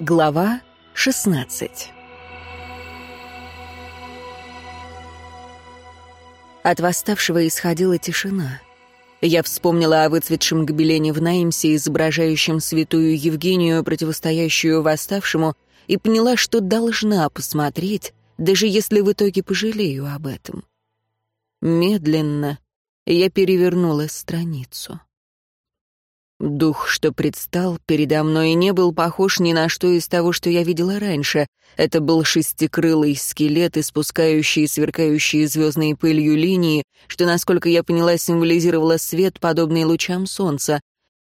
Глава 16 От восставшего исходила тишина. Я вспомнила о выцветшем гобелене в Наймсе, изображающем святую Евгению, противостоящую восставшему, и поняла, что должна посмотреть, даже если в итоге пожалею об этом. Медленно я перевернула страницу. Дух, что предстал передо мной, не был похож ни на что из того, что я видела раньше. Это был шестикрылый скелет, испускающий сверкающие звездной пылью линии, что, насколько я поняла, символизировало свет, подобный лучам солнца.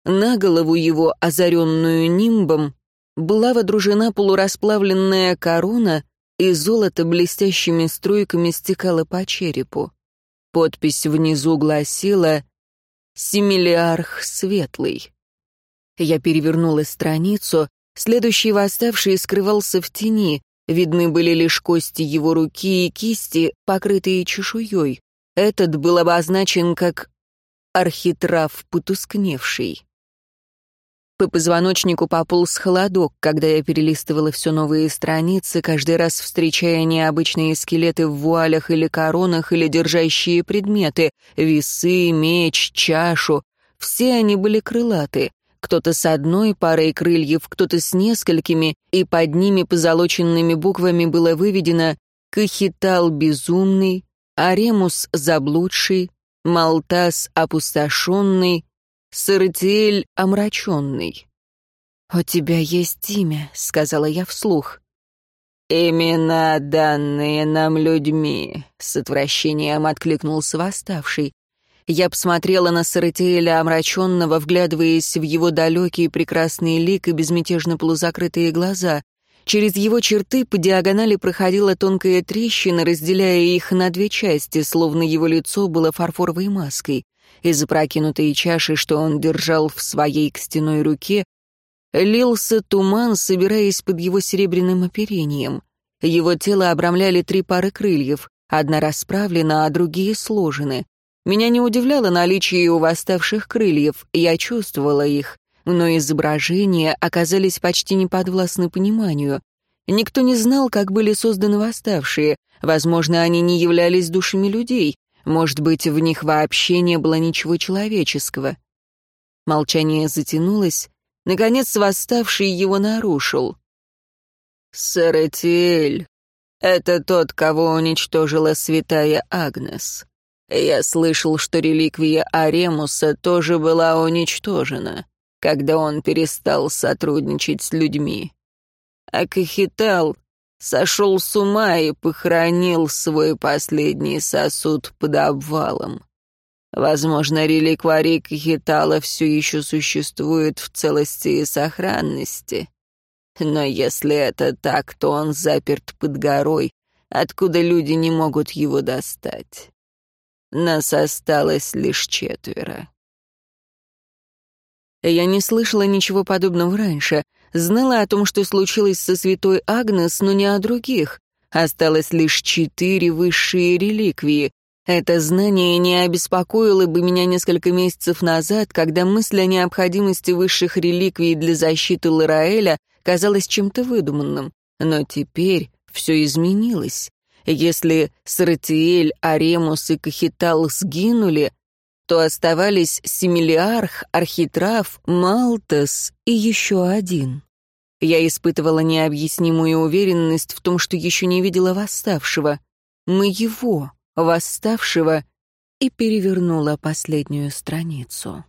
На голову его, озаренную нимбом, была водружена полурасплавленная корона, и золото блестящими струйками стекало по черепу. Подпись внизу гласила Семилиарх Светлый. Я перевернула страницу. Следующий восставший скрывался в тени. Видны были лишь кости его руки и кисти, покрытые чешуей. Этот был обозначен как архитрав потускневший. По позвоночнику пополз холодок, когда я перелистывала все новые страницы, каждый раз встречая необычные скелеты в вуалях или коронах, или держащие предметы — весы, меч, чашу. Все они были крылаты. Кто-то с одной парой крыльев, кто-то с несколькими, и под ними позолоченными буквами было выведено «Кахитал безумный», «Аремус заблудший», «Малтас опустошенный», Сыртель омраченный. «У тебя есть имя», — сказала я вслух. «Имена, данные нам людьми», — с отвращением откликнулся восставший. Я посмотрела на Саратиэля омраченного, вглядываясь в его далекий прекрасный лик и безмятежно полузакрытые глаза. Через его черты по диагонали проходила тонкая трещина, разделяя их на две части, словно его лицо было фарфоровой маской. Из опрокинутой чаши, что он держал в своей кстяной руке, лился туман, собираясь под его серебряным оперением. Его тело обрамляли три пары крыльев, одна расправлена, а другие сложены. Меня не удивляло наличие у восставших крыльев, я чувствовала их, но изображения оказались почти неподвластны пониманию. Никто не знал, как были созданы восставшие, возможно, они не являлись душами людей, может быть, в них вообще не было ничего человеческого. Молчание затянулось. Наконец, восставший его нарушил. «Саратиэль, это тот, кого уничтожила святая Агнес. Я слышал, что реликвия Аремуса тоже была уничтожена, когда он перестал сотрудничать с людьми. А Кахитал сошел с ума и похоронил свой последний сосуд под обвалом. Возможно, реликварий Кахитала все еще существует в целости и сохранности. Но если это так, то он заперт под горой, откуда люди не могут его достать. Нас осталось лишь четверо. Я не слышала ничего подобного раньше, знала о том, что случилось со святой Агнес, но не о других. Осталось лишь четыре высшие реликвии. Это знание не обеспокоило бы меня несколько месяцев назад, когда мысль о необходимости высших реликвий для защиты Лараэля казалась чем-то выдуманным. Но теперь все изменилось. Если Саратиэль, Аремус и Кахитал сгинули, то оставались Семилиарх, Архитрав, Малтас и еще один. Я испытывала необъяснимую уверенность в том, что еще не видела восставшего. Мы его, восставшего, и перевернула последнюю страницу.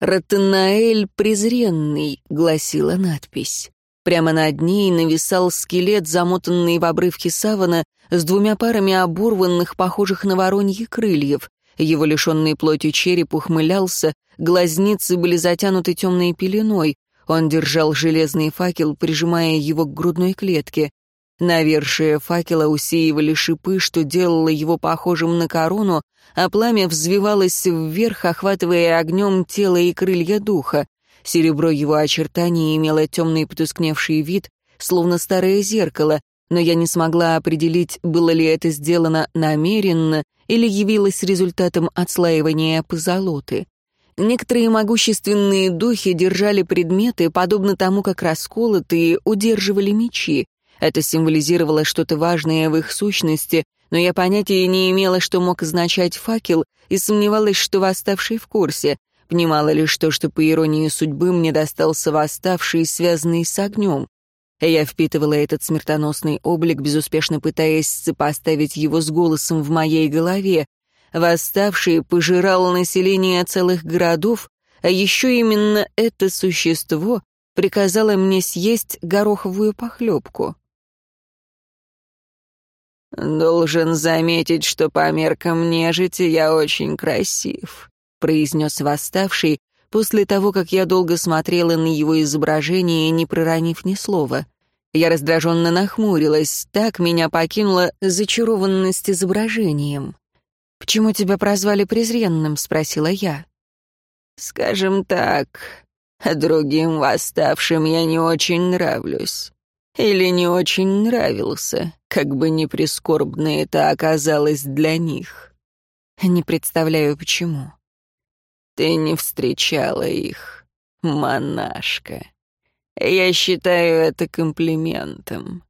«Ратанаэль презренный», — гласила надпись. Прямо над ней нависал скелет, замотанный в обрывки савана, с двумя парами оборванных, похожих на вороньи крыльев. Его лишенный плоти череп ухмылялся, глазницы были затянуты темной пеленой. Он держал железный факел, прижимая его к грудной клетке. Навершие факела усеивали шипы, что делало его похожим на корону, а пламя взвивалось вверх, охватывая огнем тело и крылья духа. Серебро его очертаний имело темный потускневший вид, словно старое зеркало, но я не смогла определить, было ли это сделано намеренно или явилось результатом отслаивания позолоты. Некоторые могущественные духи держали предметы, подобно тому, как расколотые удерживали мечи. Это символизировало что-то важное в их сущности, но я понятия не имела, что мог означать факел, и сомневалась, что восставший в курсе. Понимала лишь то, что, по иронии судьбы, мне достался восставший, связанный с огнем. Я впитывала этот смертоносный облик, безуспешно пытаясь сопоставить его с голосом в моей голове. Восставший пожирал население целых городов, а еще именно это существо приказало мне съесть гороховую похлебку. «Должен заметить, что по меркам нежити я очень красив», — произнес восставший, после того, как я долго смотрела на его изображение, не проронив ни слова. Я раздраженно нахмурилась, так меня покинула зачарованность изображением. «Почему тебя прозвали презренным?» — спросила я. «Скажем так, другим восставшим я не очень нравлюсь. Или не очень нравился, как бы ни прискорбно это оказалось для них. Не представляю, почему. Ты не встречала их, монашка. Я считаю это комплиментом.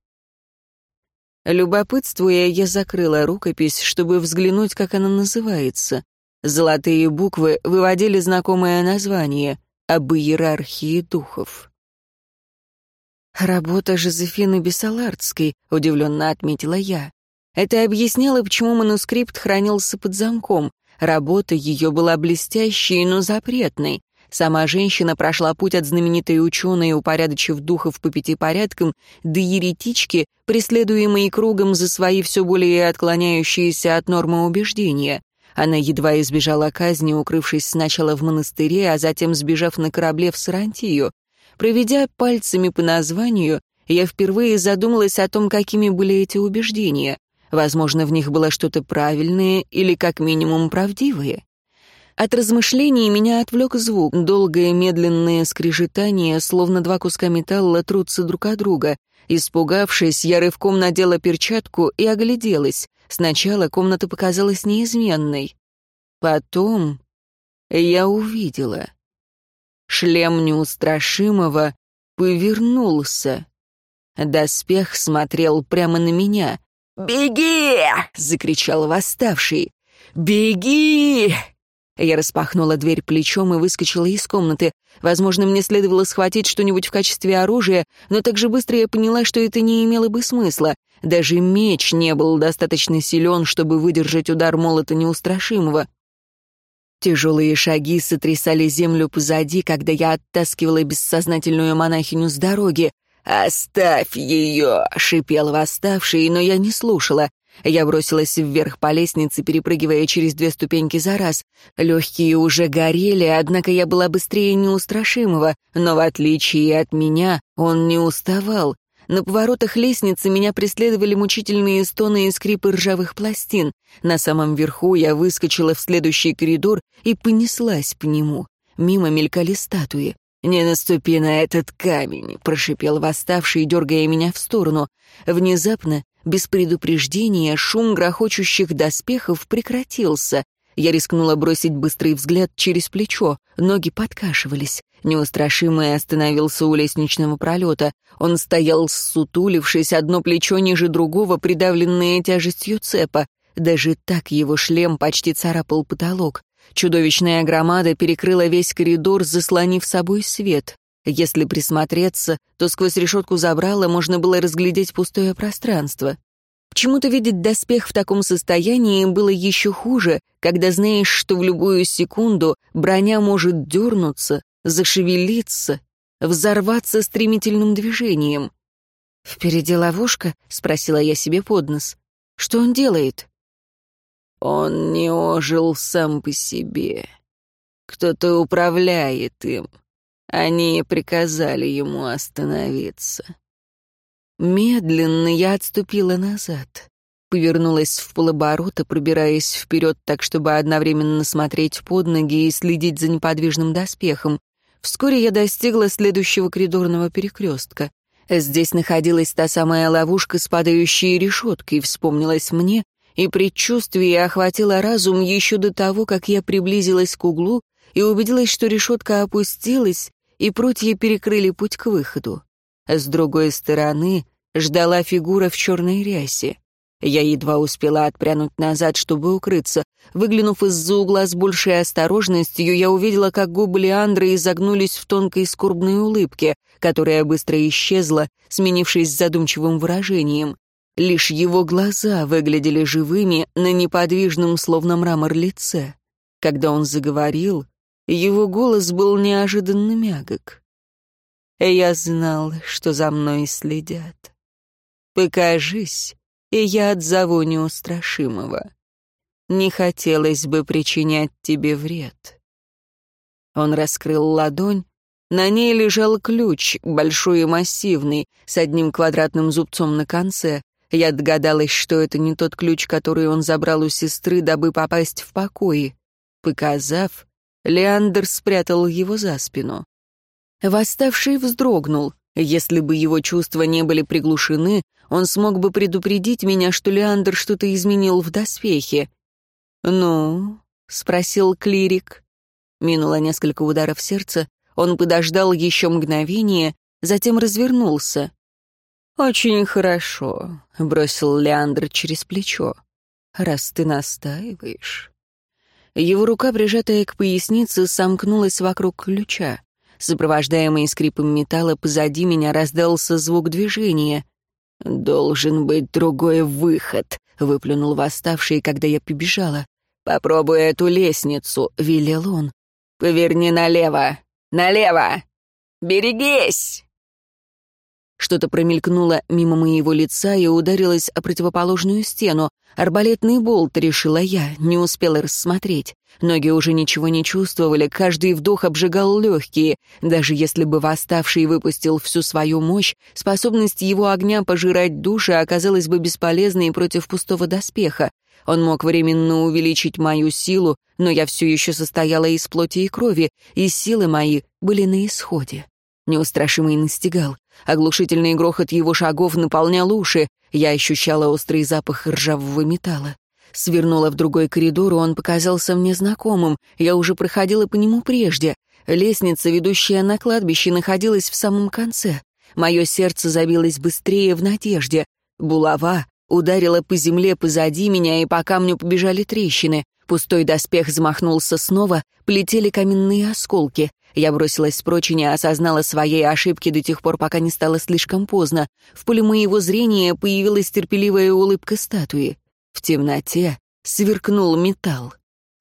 Любопытствуя, я закрыла рукопись, чтобы взглянуть, как она называется. Золотые буквы выводили знакомое название — об иерархии духов. «Работа Жозефины Бессалардской», — удивленно отметила я. Это объясняло, почему манускрипт хранился под замком. Работа ее была блестящей, но запретной. Сама женщина прошла путь от знаменитой ученой, упорядочив духов по пяти порядкам, до еретички, преследуемой кругом за свои все более отклоняющиеся от нормы убеждения. Она едва избежала казни, укрывшись сначала в монастыре, а затем сбежав на корабле в Сарантию. Проведя пальцами по названию, я впервые задумалась о том, какими были эти убеждения. Возможно, в них было что-то правильное или, как минимум, правдивое. От размышлений меня отвлек звук, долгое медленное скрежетание, словно два куска металла трутся друг от друга. Испугавшись, я рывком надела перчатку и огляделась. Сначала комната показалась неизменной. Потом я увидела. Шлем неустрашимого повернулся. Доспех смотрел прямо на меня. «Беги!» — закричал восставший. «Беги!» Я распахнула дверь плечом и выскочила из комнаты. Возможно, мне следовало схватить что-нибудь в качестве оружия, но так же быстро я поняла, что это не имело бы смысла. Даже меч не был достаточно силен, чтобы выдержать удар молота неустрашимого. Тяжелые шаги сотрясали землю позади, когда я оттаскивала бессознательную монахиню с дороги. «Оставь ее!» — шипел восставший, но я не слушала. Я бросилась вверх по лестнице, перепрыгивая через две ступеньки за раз. Легкие уже горели, однако я была быстрее неустрашимого, но в отличие от меня он не уставал. На поворотах лестницы меня преследовали мучительные стоны и скрипы ржавых пластин. На самом верху я выскочила в следующий коридор и понеслась по нему. Мимо мелькали статуи. «Не наступи на этот камень», — прошипел восставший, дергая меня в сторону. Внезапно без предупреждения шум грохочущих доспехов прекратился. Я рискнула бросить быстрый взгляд через плечо. Ноги подкашивались. Неустрашимый остановился у лестничного пролета. Он стоял, ссутулившись, одно плечо ниже другого, придавленное тяжестью цепа. Даже так его шлем почти царапал потолок. Чудовищная громада перекрыла весь коридор, заслонив собой свет. Если присмотреться, то сквозь решетку забрала можно было разглядеть пустое пространство. Почему-то видеть доспех в таком состоянии было еще хуже, когда знаешь, что в любую секунду броня может дернуться, зашевелиться, взорваться стремительным движением. «Впереди ловушка?» — спросила я себе под нос. «Что он делает?» «Он не ожил сам по себе. Кто-то управляет им», они приказали ему остановиться. Медленно я отступила назад, повернулась в полоборота, пробираясь вперед так, чтобы одновременно смотреть под ноги и следить за неподвижным доспехом. Вскоре я достигла следующего коридорного перекрестка. Здесь находилась та самая ловушка с падающей решеткой, вспомнилась мне, и предчувствие охватило разум еще до того, как я приблизилась к углу и убедилась, что решетка опустилась, и прутья перекрыли путь к выходу. С другой стороны ждала фигура в черной рясе. Я едва успела отпрянуть назад, чтобы укрыться. Выглянув из-за угла с большей осторожностью, я увидела, как губы Леандра изогнулись в тонкой скорбной улыбке, которая быстро исчезла, сменившись задумчивым выражением. Лишь его глаза выглядели живыми на неподвижном, словно мрамор, лице. Когда он заговорил, его голос был неожиданно мягок. «Я знал, что за мной следят. Покажись, и я отзову неустрашимого. Не хотелось бы причинять тебе вред». Он раскрыл ладонь, на ней лежал ключ, большой и массивный, с одним квадратным зубцом на конце. Я догадалась, что это не тот ключ, который он забрал у сестры, дабы попасть в покои. Показав, Леандр спрятал его за спину. Восставший вздрогнул. Если бы его чувства не были приглушены, он смог бы предупредить меня, что Леандр что-то изменил в доспехе. «Ну?» — спросил клирик. Минуло несколько ударов сердца, он подождал еще мгновение, затем развернулся. «Очень хорошо», — бросил Леандр через плечо. «Раз ты настаиваешь». Его рука, прижатая к пояснице, сомкнулась вокруг ключа. Сопровождаемый скрипом металла позади меня раздался звук движения. «Должен быть другой выход», — выплюнул восставший, когда я побежала. «Попробуй эту лестницу», — велел он. «Поверни налево! Налево! Берегись!» Что-то промелькнуло мимо моего лица и ударилось о противоположную стену. Арбалетный болт, решила я, не успела рассмотреть. Ноги уже ничего не чувствовали, каждый вдох обжигал легкие. Даже если бы восставший выпустил всю свою мощь, способность его огня пожирать души оказалась бы бесполезной против пустого доспеха. Он мог временно увеличить мою силу, но я все еще состояла из плоти и крови, и силы мои были на исходе. Неустрашимый настигал. Оглушительный грохот его шагов наполнял уши. Я ощущала острый запах ржавого металла. Свернула в другой коридор, и он показался мне знакомым. Я уже проходила по нему прежде. Лестница, ведущая на кладбище, находилась в самом конце. Мое сердце забилось быстрее в надежде. Булава ударила по земле позади меня, и по камню побежали трещины. Пустой доспех замахнулся снова, полетели каменные осколки. Я бросилась прочь и не осознала своей ошибки до тех пор, пока не стало слишком поздно. В поле моего зрения появилась терпеливая улыбка статуи. В темноте сверкнул металл.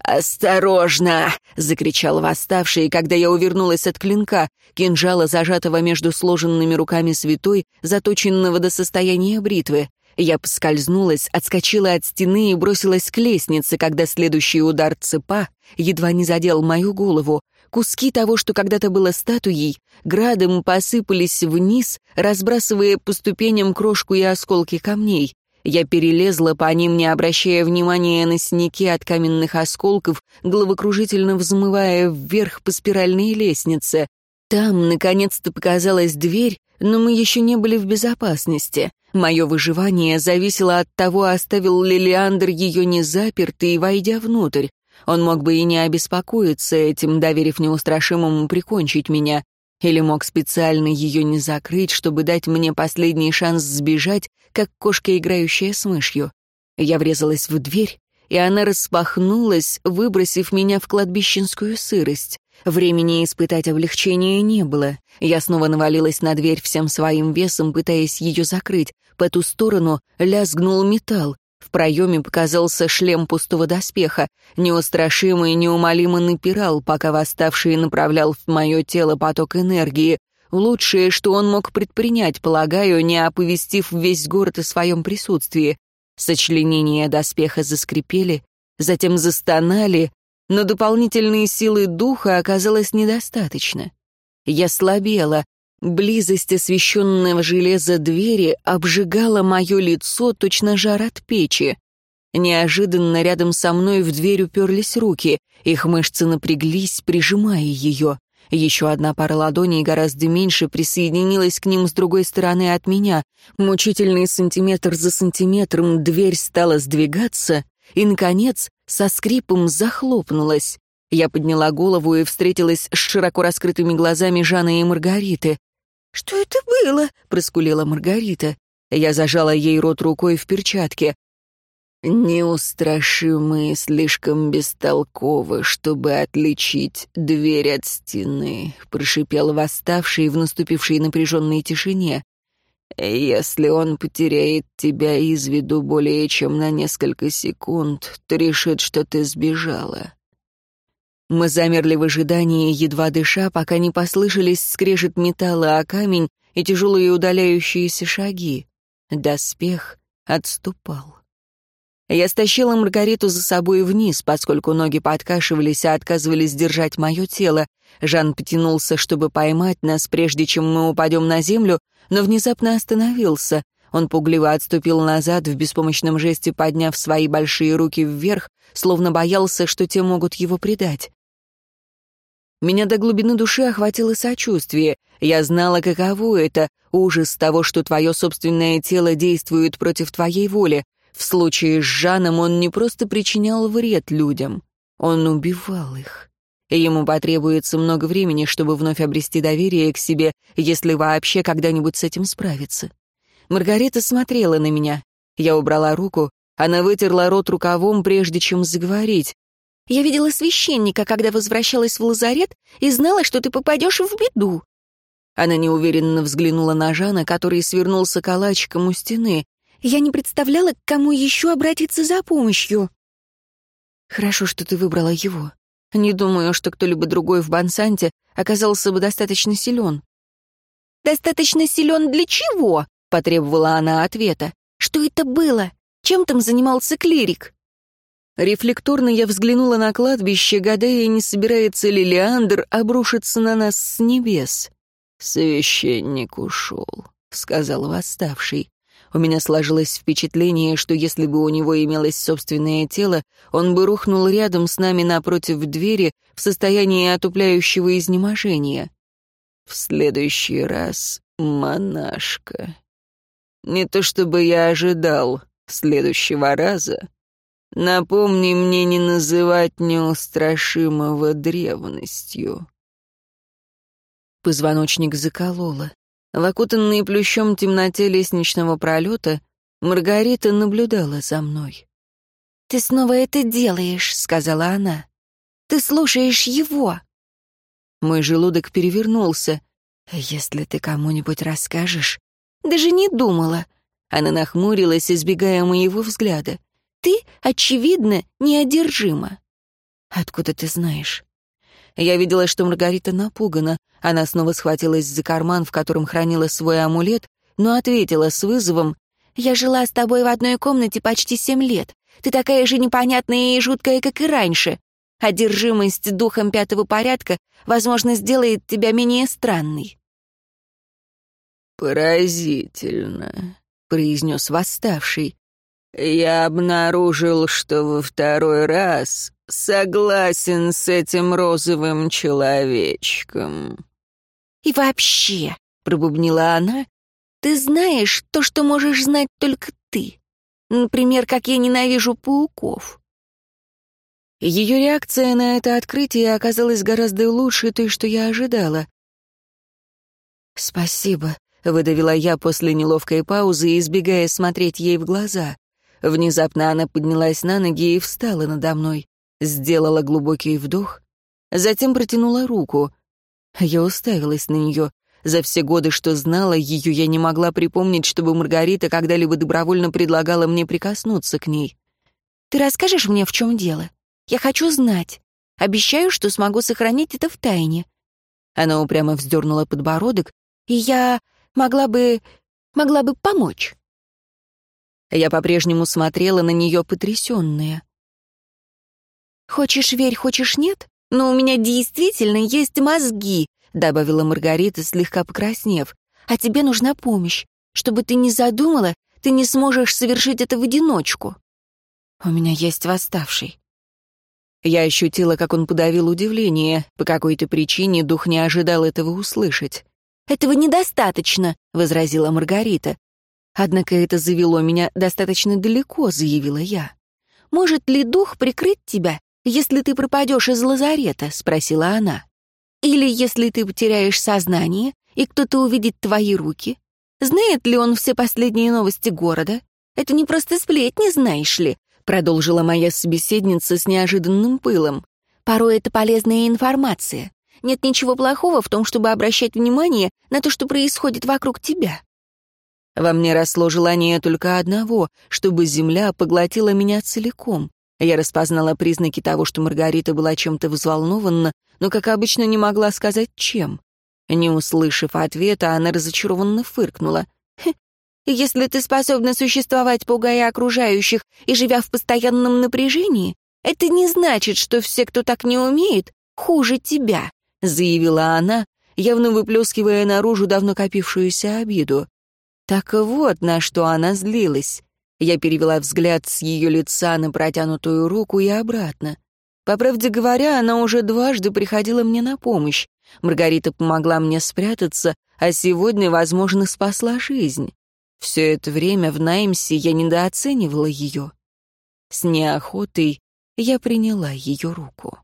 «Осторожно!» — закричал восставший, когда я увернулась от клинка, кинжала, зажатого между сложенными руками святой, заточенного до состояния бритвы. Я поскользнулась, отскочила от стены и бросилась к лестнице, когда следующий удар цепа едва не задел мою голову. Куски того, что когда-то было статуей, градом посыпались вниз, разбрасывая по ступеням крошку и осколки камней. Я перелезла по ним, не обращая внимания на синяки от каменных осколков, головокружительно взмывая вверх по спиральной лестнице. Там, наконец-то, показалась дверь, но мы еще не были в безопасности. Мое выживание зависело от того, оставил ли Леандр ее не запертой, войдя внутрь. Он мог бы и не обеспокоиться этим, доверив неустрашимому прикончить меня. Или мог специально ее не закрыть, чтобы дать мне последний шанс сбежать, как кошка, играющая с мышью. Я врезалась в дверь, и она распахнулась, выбросив меня в кладбищенскую сырость. Времени испытать облегчение не было. Я снова навалилась на дверь всем своим весом, пытаясь ее закрыть. По ту сторону лязгнул металл. В проеме показался шлем пустого доспеха. Неустрашимый неумолимо напирал, пока восставший направлял в мое тело поток энергии. Лучшее, что он мог предпринять, полагаю, не оповестив весь город о своем присутствии. Сочленения доспеха заскрипели, затем застонали, но дополнительные силы духа оказалось недостаточно. Я слабела, Близость освещенного железа двери обжигала мое лицо, точно жар от печи. Неожиданно рядом со мной в дверь уперлись руки, их мышцы напряглись, прижимая ее. Еще одна пара ладоней, гораздо меньше, присоединилась к ним с другой стороны от меня. Мучительный сантиметр за сантиметром дверь стала сдвигаться, и, наконец, со скрипом захлопнулась. Я подняла голову и встретилась с широко раскрытыми глазами Жанны и Маргариты. «Что это было?» — проскулила Маргарита. Я зажала ей рот рукой в перчатке. «Неустрашимые слишком бестолковы, чтобы отличить дверь от стены», — прошипел восставший в наступившей напряженной тишине. «Если он потеряет тебя из виду более чем на несколько секунд, то решит, что ты сбежала». Мы замерли в ожидании, едва дыша, пока не послышались скрежет металла о камень и тяжелые удаляющиеся шаги. Доспех отступал. Я стащила Маргариту за собой вниз, поскольку ноги подкашивались, а отказывались держать мое тело. Жан потянулся, чтобы поймать нас, прежде чем мы упадем на землю, но внезапно остановился. Он пугливо отступил назад, в беспомощном жесте подняв свои большие руки вверх, словно боялся, что те могут его предать. Меня до глубины души охватило сочувствие. Я знала, каково это — ужас того, что твое собственное тело действует против твоей воли. В случае с Жаном он не просто причинял вред людям, он убивал их. Ему потребуется много времени, чтобы вновь обрести доверие к себе, если вообще когда-нибудь с этим справиться. Маргарита смотрела на меня. Я убрала руку, она вытерла рот рукавом, прежде чем заговорить. «Я видела священника, когда возвращалась в лазарет, и знала, что ты попадешь в беду». Она неуверенно взглянула на Жана, который свернулся калачиком у стены. Я не представляла, к кому еще обратиться за помощью. Хорошо, что ты выбрала его. Не думаю, что кто-либо другой в Бансанте оказался бы достаточно силен. «Достаточно силен для чего?» — потребовала она ответа. «Что это было? Чем там занимался клирик?» Рефлекторно я взглянула на кладбище, гадая, не собирается ли Леандр обрушиться на нас с небес. «Священник ушел», — сказал восставший. У меня сложилось впечатление, что если бы у него имелось собственное тело, он бы рухнул рядом с нами напротив двери в состоянии отупляющего изнеможения. В следующий раз монашка. Не то чтобы я ожидал следующего раза. Напомни мне не называть неустрашимого древностью. Позвоночник закололо. В окутанной плющом темноте лестничного пролета Маргарита наблюдала за мной. «Ты снова это делаешь», — сказала она. «Ты слушаешь его». Мой желудок перевернулся. «Если ты кому-нибудь расскажешь...» «Даже не думала». Она нахмурилась, избегая моего взгляда. «Ты, очевидно, неодержима». «Откуда ты знаешь?» Я видела, что Маргарита напугана. Она снова схватилась за карман, в котором хранила свой амулет, но ответила с вызовом. «Я жила с тобой в одной комнате почти семь лет. Ты такая же непонятная и жуткая, как и раньше. Одержимость духом пятого порядка, возможно, сделает тебя менее странной». «Поразительно», — произнес восставший. «Я обнаружил, что во второй раз согласен с этим розовым человечком». «И вообще», — пробубнила она, — «ты знаешь то, что можешь знать только ты. Например, как я ненавижу пауков». Ее реакция на это открытие оказалась гораздо лучше той, что я ожидала. «Спасибо», — выдавила я после неловкой паузы, избегая смотреть ей в глаза. Внезапно она поднялась на ноги и встала надо мной сделала глубокий вдох, затем протянула руку. Я уставилась на нее. За все годы, что знала ее, я не могла припомнить, чтобы Маргарита когда-либо добровольно предлагала мне прикоснуться к ней. «Ты расскажешь мне, в чем дело? Я хочу знать. Обещаю, что смогу сохранить это в тайне». Она упрямо вздернула подбородок, и я могла бы... могла бы помочь. Я по-прежнему смотрела на нее потрясенная. «Хочешь верь, хочешь нет? Но у меня действительно есть мозги», — добавила Маргарита, слегка покраснев. «А тебе нужна помощь. Чтобы ты не задумала, ты не сможешь совершить это в одиночку». «У меня есть восставший». Я ощутила, как он подавил удивление. По какой-то причине дух не ожидал этого услышать. «Этого недостаточно», — возразила Маргарита. «Однако это завело меня достаточно далеко», — заявила я. «Может ли дух прикрыть тебя если ты пропадешь из лазарета?» — спросила она. «Или если ты потеряешь сознание, и кто-то увидит твои руки? Знает ли он все последние новости города? Это не просто сплетни, знаешь ли», — продолжила моя собеседница с неожиданным пылом. «Порой это полезная информация. Нет ничего плохого в том, чтобы обращать внимание на то, что происходит вокруг тебя». Во мне росло желание только одного, чтобы земля поглотила меня целиком. Я распознала признаки того, что Маргарита была чем-то взволнована, но, как обычно, не могла сказать, чем. Не услышав ответа, она разочарованно фыркнула. «Если ты способна существовать, пугая окружающих и живя в постоянном напряжении, это не значит, что все, кто так не умеет, хуже тебя», — заявила она, явно выплескивая наружу давно копившуюся обиду. Так вот, на что она злилась. Я перевела взгляд с ее лица на протянутую руку и обратно. По правде говоря, она уже дважды приходила мне на помощь. Маргарита помогла мне спрятаться, а сегодня, возможно, спасла жизнь. Все это время в Наймсе я недооценивала ее. С неохотой я приняла ее руку.